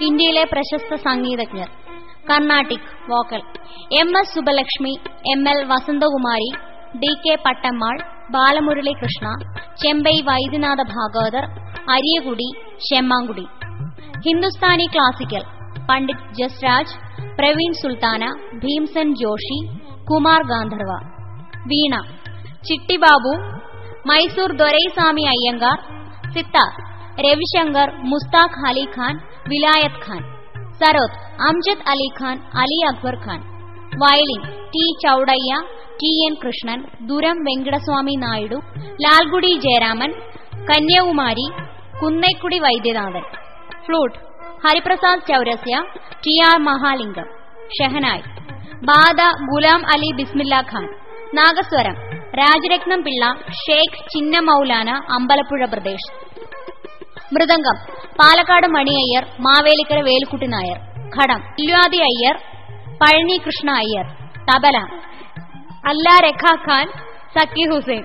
ഇന്ത്യയിലെ പ്രശസ്ത സംഗീതജ്ഞർ. Carnatic vocal. M S Subbalakshmi M L Vasanthakumari D K Pattammal Balamurali Krishna Chembai Vaidyanatha Bhagavathar Ariyakudi Semmangudi Hindustani classical Pandit Jasraj Parveen Sultana Bhimsen Joshi Kumar Gandharva. Veena. Chittibabu Mysore Doraiswamy Iyengar sitar. Ravi Shankar Mushtaq Ali Khan Vilayat Khan. Sarod Amjad Ali Khan Ali Akbar Khan. Violin T Chowdaiah T N Krishnan Dwaram Venkataswamy Naidu Lalgudi Jayaraman Kanyakumari Kunnakudi Vaidyanathan. Flute Hariprasad Chaurasia T R Mahalingam. Shehnai Bade Ghulam Ali Bismillah Khan. Nadaswaram Rajarathnam Pillai Sheikh Chinna Moulana Ambalappuzha Pradesh. Mridangam. Palakkad Mani Iyer Mavelikkara Velukutty Nair. Ghatam. ഇല്വാദി അയ്യർ പഴനി കൃഷ്ണ അയ്യർ. തബല. അല്ലാ രഖ ഖാൻ സക്കി ഹുസൈൻ.